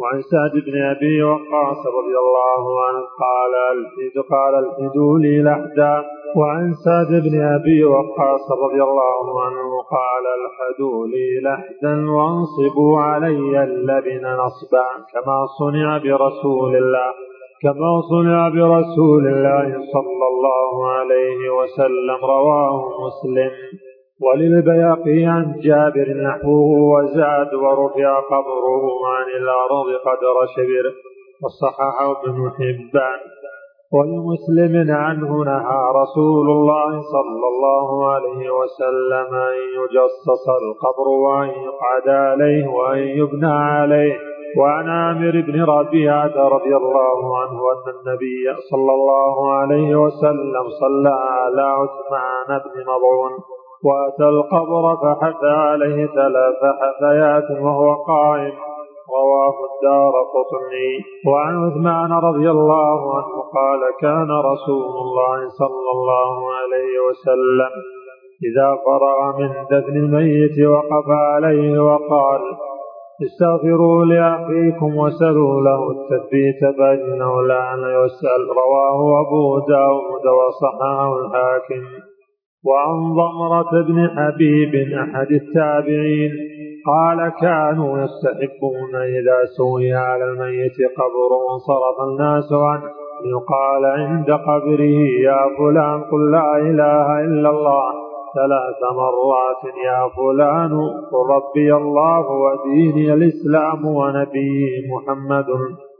وعن سعد بن أبي وقاص رضي الله عنه قال الحد قال الحدوا لي لحدا. وعن سعد بن أبي وقاص رضي الله عنه قال الحدوا لي لحدا وانصبوا علي اللبن نصبا كما صنع برسول الله كما صنع برسول الله صلى الله عليه وسلم رواه مسلم. وللبياقي عن جابر نحوه وزاد ورفع قبره عن الأرض قدر شبر وصححه ابن حبان ولمسلم عنه نهى رسول الله صلى الله عليه وسلم أن يجصص القبر وأن يقعد عليه وأن يبنى عليه وعن عامر بن ربيعة رضي الله عنه أن النبي صلى الله عليه وسلم صلى على عثمان بن مضعون وأتى القبر فحث عليه ثلاث حثيات وهو قائم. رواه الدار قطني. وعن عثمان رضي الله عنه قال كان رسول الله صلى الله عليه وسلم إذا فرغ من دفن الميت وقف عليه وقال استغفروا لأخيكم وسلوا له التثبيت فإنه لا يسأل. رواه أبو داود وصححه الحاكم. وعن ضمرة بن حبيب أحد التابعين قال كانوا يستحبون إذا سوي على الميت قبر وانصرف الناس عنه. يقال عند قبره يا فلان قل لا إله إلا الله. ثلاث مرات يا فلان قل ربي الله وديني الإسلام ونبي محمد.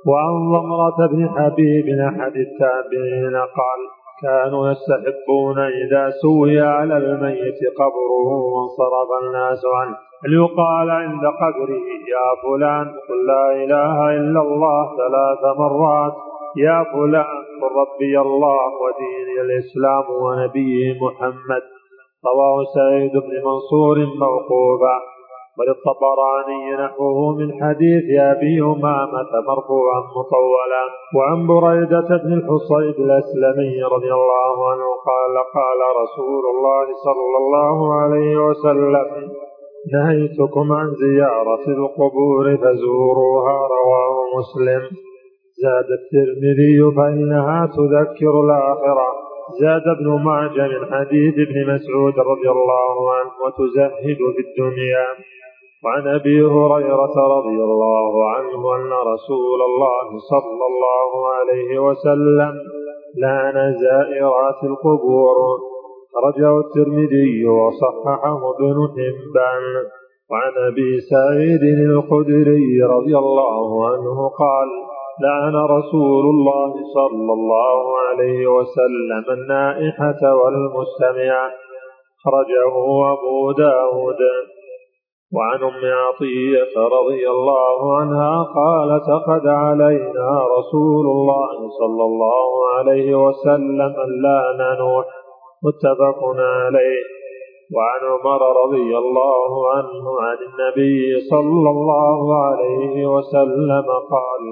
وعن ضمرة بن حبيب أحد التابعين قال كانوا يستحبون إذا سوي على الميت قبره وانصرف الناس عنه. أن يقال عند قبره يا فلان قل لا إله إلا الله ثلاث مرات. يا فلان قل ربي الله وديني الإسلام ونبيه محمد. رواه سعيد بن منصور موقوفا. وللطبراني نحوه من حديث أبي أمامة مرفوعا مطولا وعن بريدة بن الحصيب الأسلمي رضي الله عنه قال قال رسول الله صلى الله عليه وسلم نهيتكم عن زيارة القبور فزوروها رواه مسلم. زاد الترمذي فإنها تذكر الآخرة. زاد ابن ماجه من حديث ابن مسعود رضي الله عنه وتزهد في الدنيا. وعن أبي هريرة رضي الله عنه أن رسول الله صلى الله عليه وسلم لعن زائرات القبور. خرجه الترمذي وصححه ابن حبان. وعن أبي سعيد الخدري رضي الله عنه قال لعن رسول الله صلى الله عليه وسلم النائحة والمستمع. خرجه أبو داود. وعن أم عطية رضي الله عنها قالت أخذ علينا رسول الله صلى الله عليه وسلم لا ننوح متفق عليه. وعن عمر رضي الله عنه عن النبي صلى الله عليه وسلم قال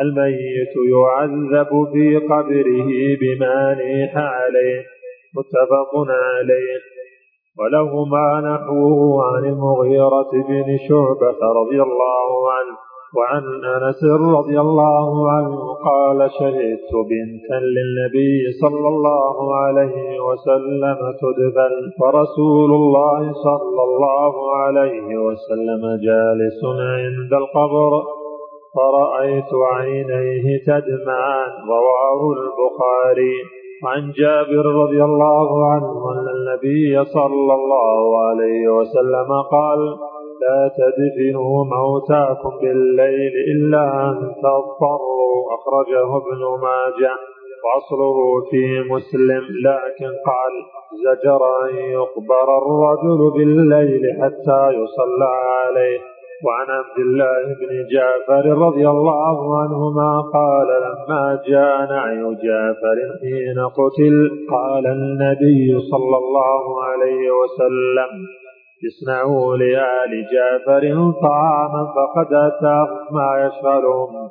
الميت يعذب في قبره بما نيح عليه متفق عليه. ولهما نحوه عن المغيرة بن شعبة رضي الله عنه وعن أنس رضي الله عنه قال شهدت بنتا للنبي صلى الله عليه وسلم تدفن ورسول الله صلى الله عليه وسلم جالس عند القبر فرأيت عينيه تدمعان رواه البخاري. عن جابر رضي الله عنه أن النبي صلى الله عليه وسلم قال لا تدفنوا موتاكم بالليل إلا أن تضطروا. أخرجه ابن ماجه وأصله في مسلم لكن قال زجر أن يقبر الرجل بالليل حتى يصلى عليه. وعن عبد الله بن جعفر رضي الله عنهما قال لما جاء نعي جعفر حين قتل قال النبي صلى الله عليه وسلم اصنعوا لآل جعفر طعاما فقد أتاهم ما يشغلهم.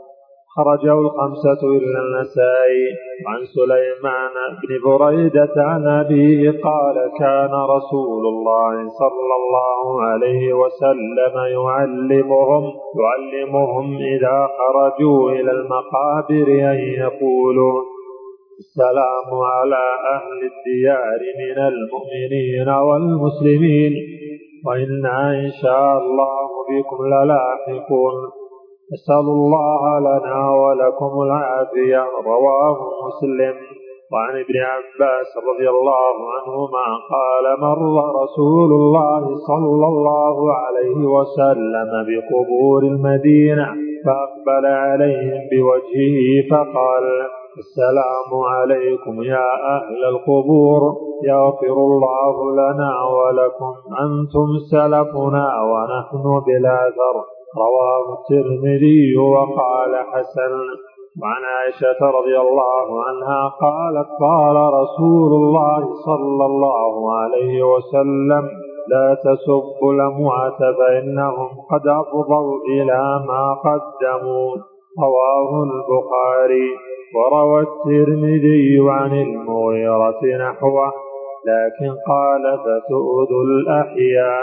خرجه الخمسة إلا النسائي عن سليمان بن بريدة عن أبيه قال كان رسول الله صلى الله عليه وسلم يعلمهم يعلمهم إذا خرجوا إلى المقابر أن يقولوا السلام على أهل الديار من المؤمنين والمسلمين وإنا إن شاء الله بكم للاحقون نسأل الله لنا ولكم العافية. رواه مسلم. وعن ابن عباس رضي الله عنهما قال مر رسول الله صلى الله عليه وسلم بقبور المدينة فأقبل عليهم بوجهه فقال السلام عليكم يا أهل القبور. يغفر الله لنا ولكم. أنتم سلفنا ونحن بالأثر رواه الترمذي وقال حسن وعن عائشة رضي الله عنها قالت قال رسول الله صلى الله عليه وسلم لا تسبوا الأموات فإنهم قد أفضوا إلى ما قدموا. رواه البخاري وروى الترمذي عن المغيرة نحوه لكن قال فتؤذوا الأحياء.